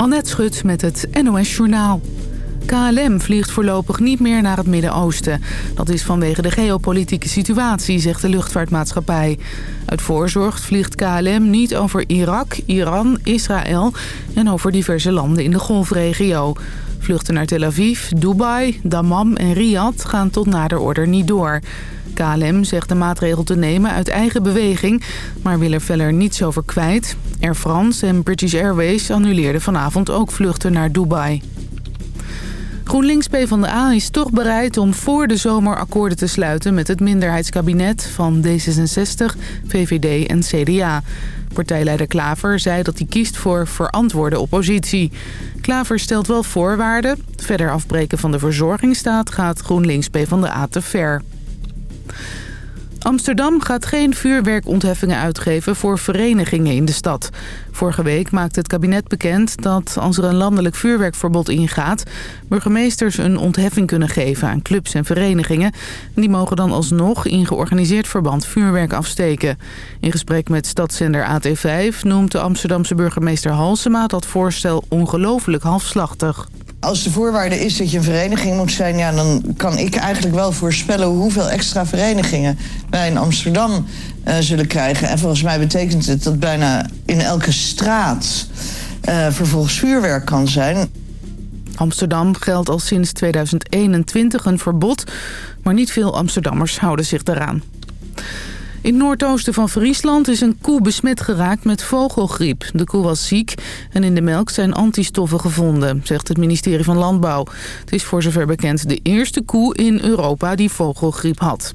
Annette Schut met het NOS Journaal. KLM vliegt voorlopig niet meer naar het Midden-Oosten. Dat is vanwege de geopolitieke situatie, zegt de luchtvaartmaatschappij. Uit voorzorg vliegt KLM niet over Irak, Iran, Israël... en over diverse landen in de golfregio. Vluchten naar Tel Aviv, Dubai, Dammam en Riyadh gaan tot nader order niet door. KLM zegt de maatregel te nemen uit eigen beweging, maar wil er verder niets over kwijt. Air France en British Airways annuleerden vanavond ook vluchten naar Dubai. GroenLinks PvdA is toch bereid om voor de zomer akkoorden te sluiten... met het minderheidskabinet van D66, VVD en CDA. Partijleider Klaver zei dat hij kiest voor verantwoorde oppositie. Klaver stelt wel voorwaarden. Verder afbreken van de verzorgingsstaat gaat GroenLinks PvdA te ver. Amsterdam gaat geen vuurwerkontheffingen uitgeven voor verenigingen in de stad. Vorige week maakte het kabinet bekend dat als er een landelijk vuurwerkverbod ingaat... burgemeesters een ontheffing kunnen geven aan clubs en verenigingen. Die mogen dan alsnog in georganiseerd verband vuurwerk afsteken. In gesprek met stadszender AT5 noemt de Amsterdamse burgemeester Halsema dat voorstel ongelooflijk halfslachtig. Als de voorwaarde is dat je een vereniging moet zijn... Ja, dan kan ik eigenlijk wel voorspellen hoeveel extra verenigingen wij in Amsterdam uh, zullen krijgen. En volgens mij betekent het dat bijna in elke straat uh, vervolgens vuurwerk kan zijn. Amsterdam geldt al sinds 2021 een verbod, maar niet veel Amsterdammers houden zich daaraan. In het noordoosten van Friesland is een koe besmet geraakt met vogelgriep. De koe was ziek en in de melk zijn antistoffen gevonden, zegt het ministerie van Landbouw. Het is voor zover bekend de eerste koe in Europa die vogelgriep had.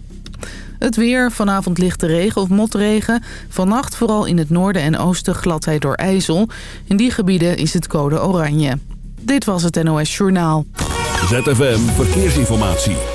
Het weer, vanavond lichte regen of motregen. Vannacht vooral in het noorden en oosten gladheid door ijzel. In die gebieden is het code oranje. Dit was het NOS Journaal. ZFM Verkeersinformatie.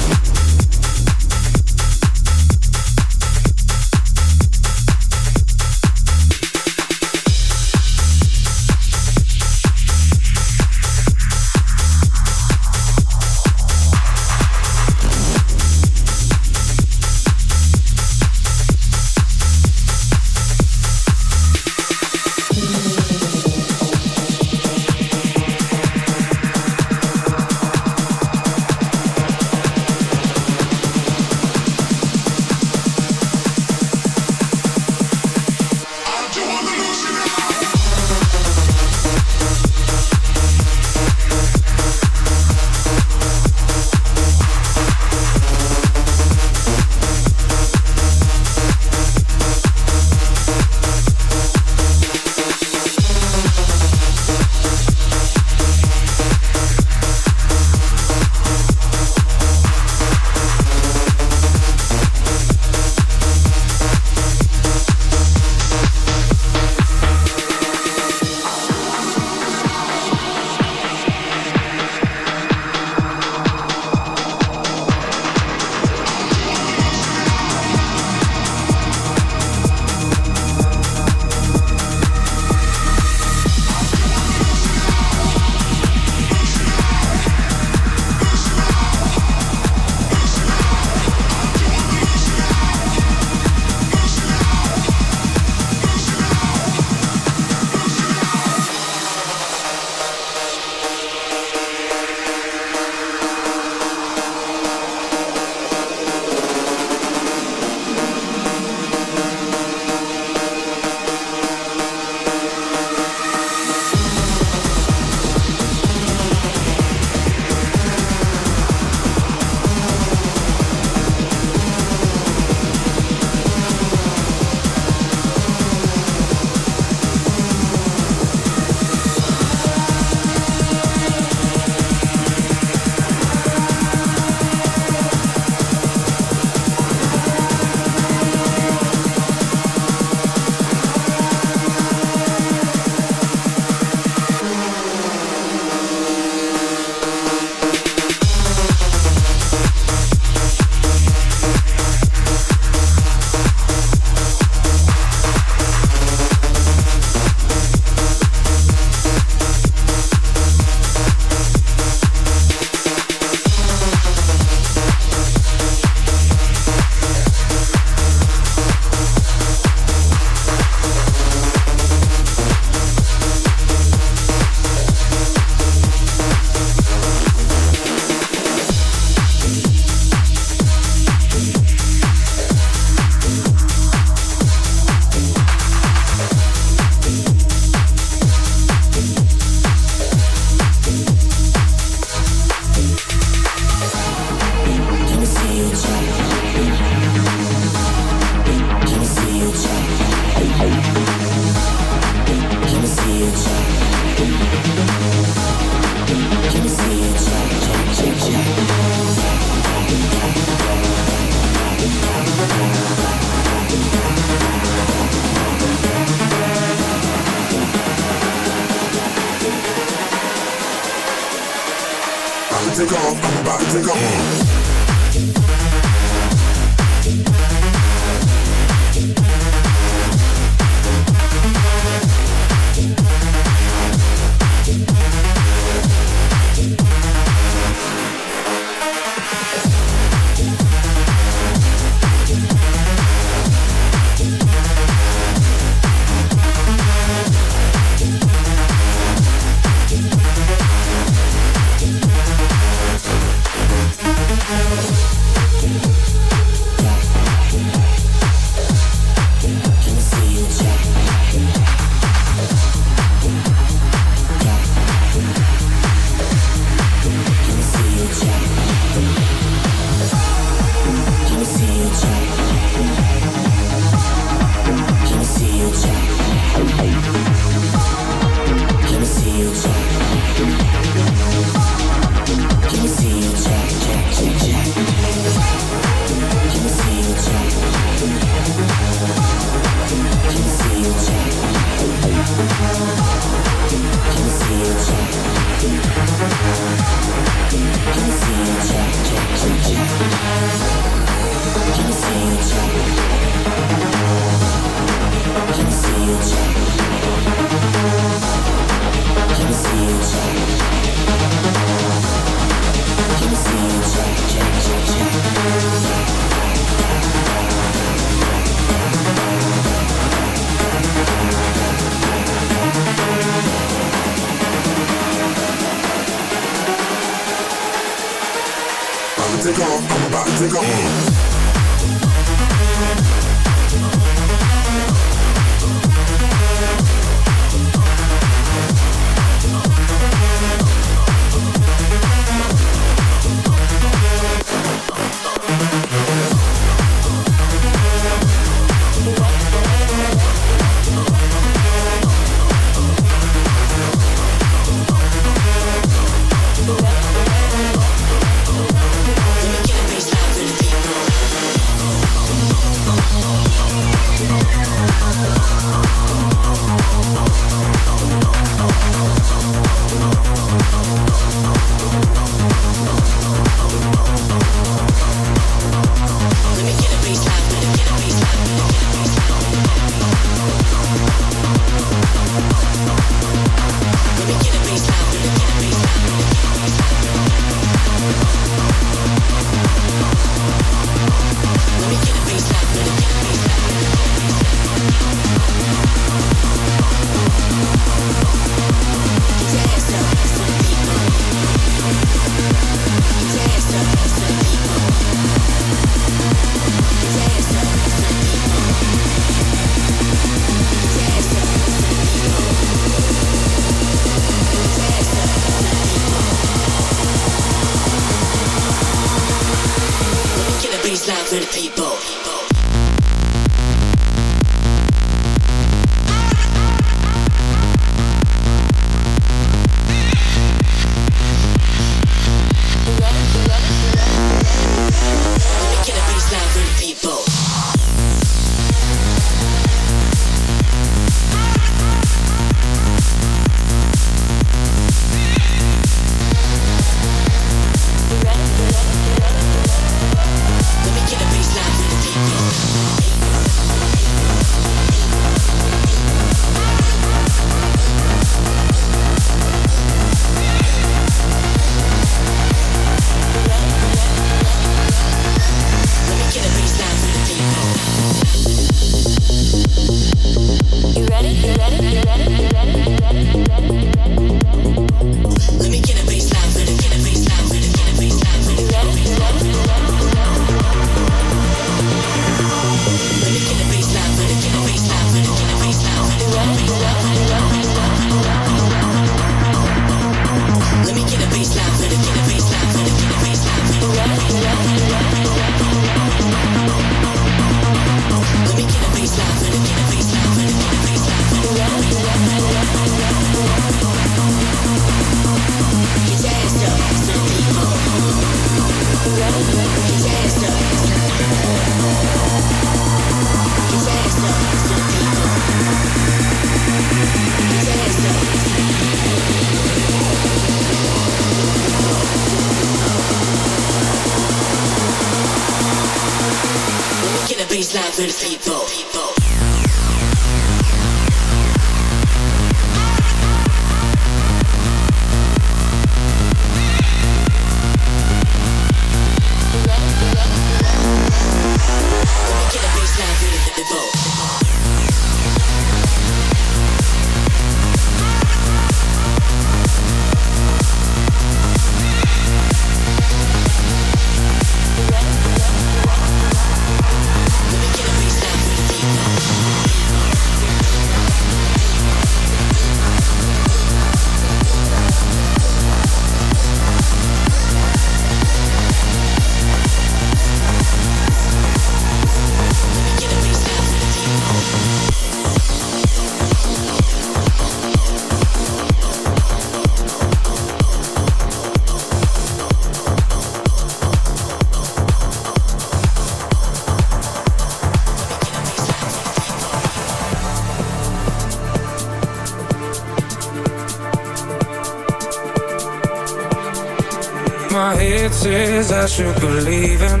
I should believe in.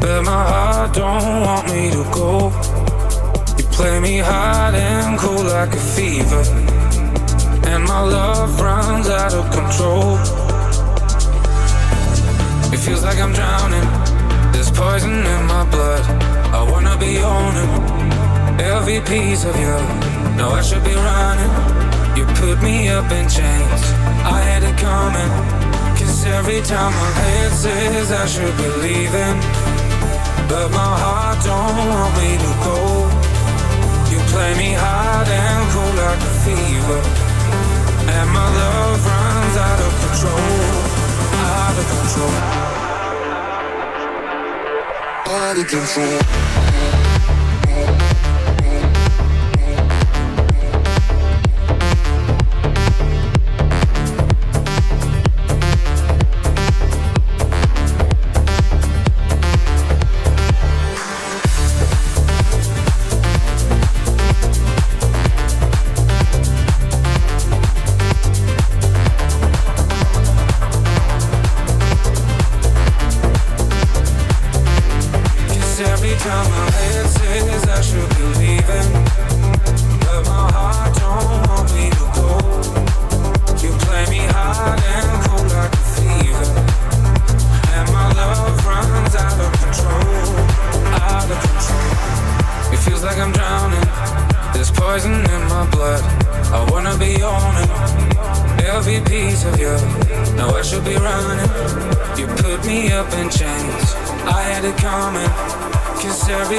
But my heart don't want me to go. You play me hot and cold like a fever. And my love runs out of control. It feels like I'm drowning. There's poison in my blood. I wanna be owning every piece of you. No, I should be running. You put me up in chains. I had it coming every time my head says I should be leaving, but my heart don't want me to go. You play me hard and cold like a fever, and my love runs out of control, out of control, out of control.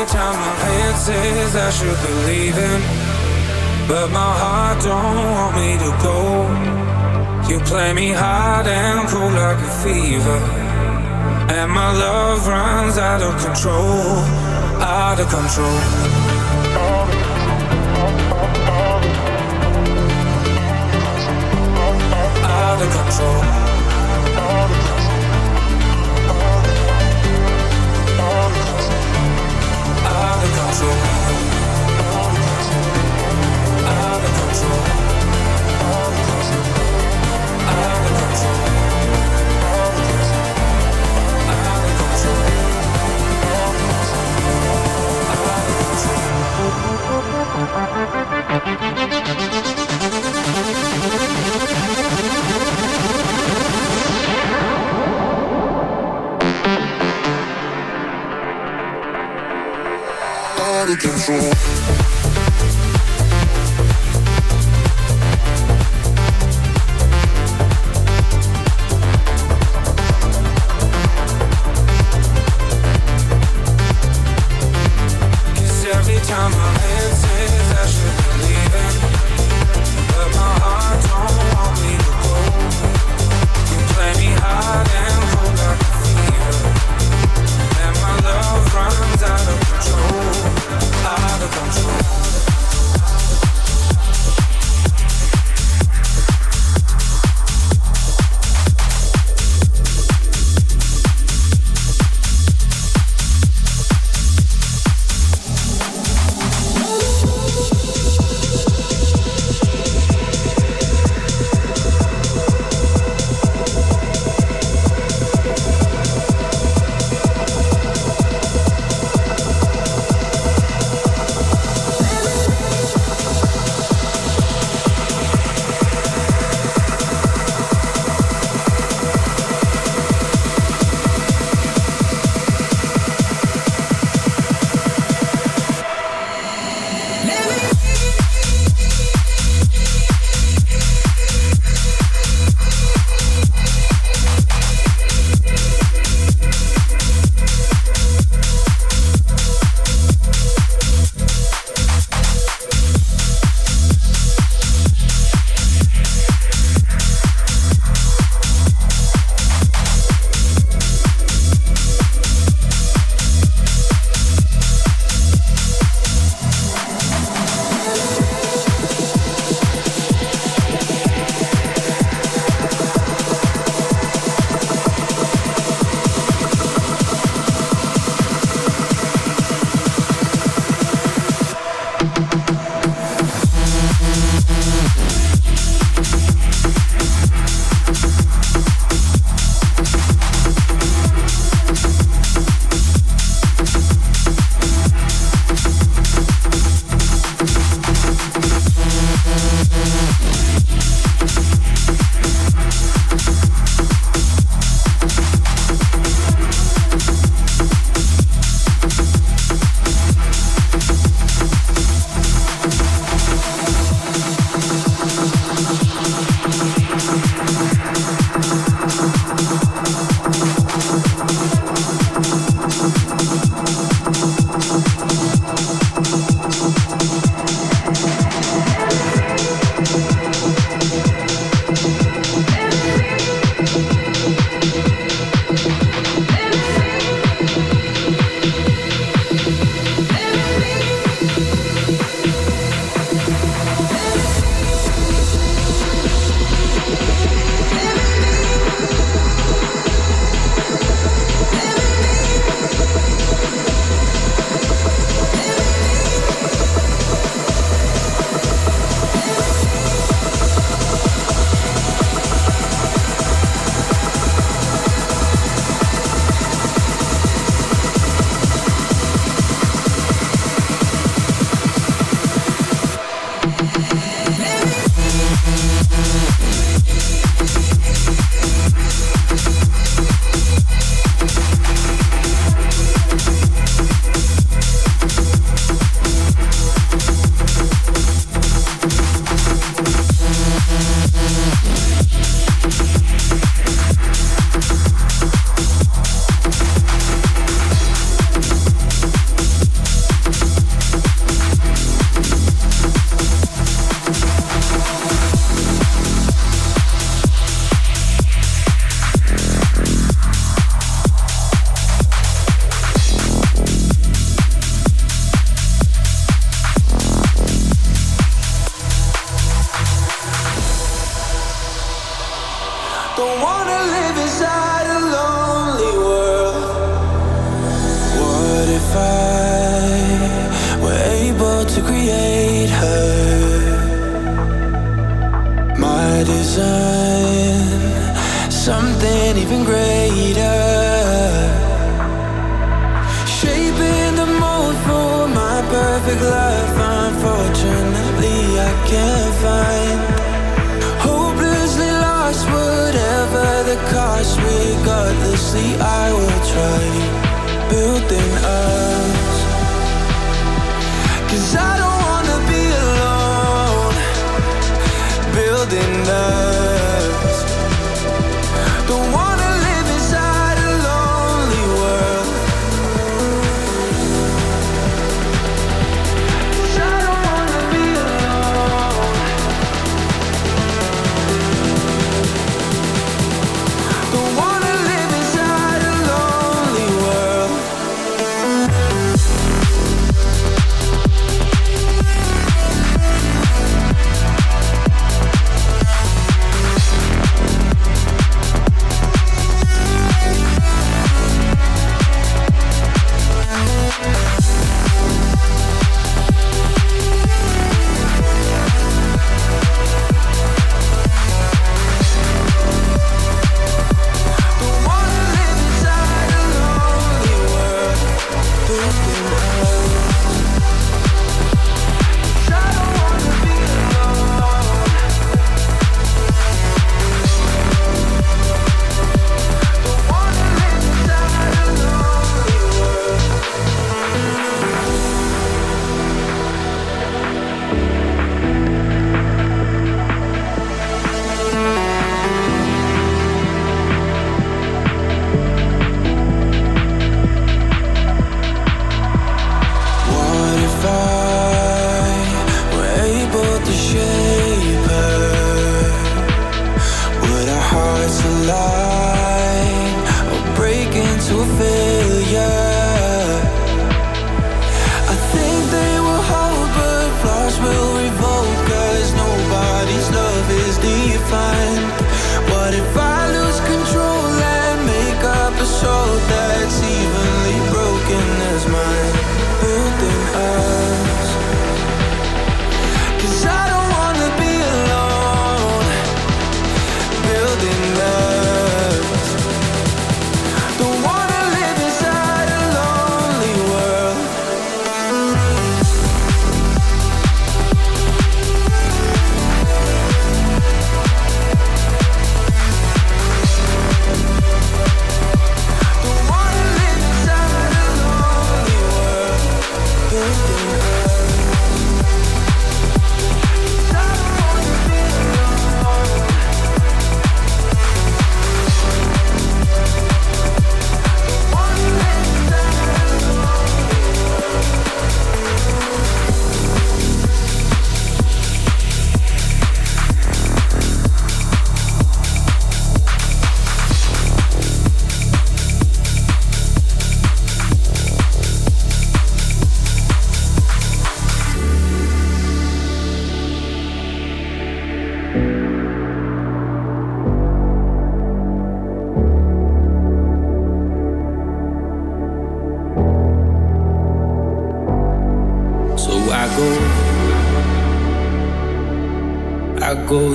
time my head says I should believe in. But my heart don't want me to go. You play me hard and cool like a fever. And my love runs out of control Out of control. Out of control. Control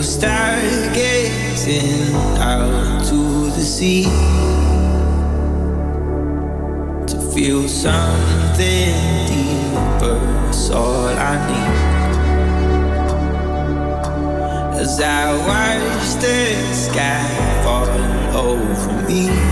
stargazing out to the sea to feel something deeper. Is all I need as I watch the sky fall over me.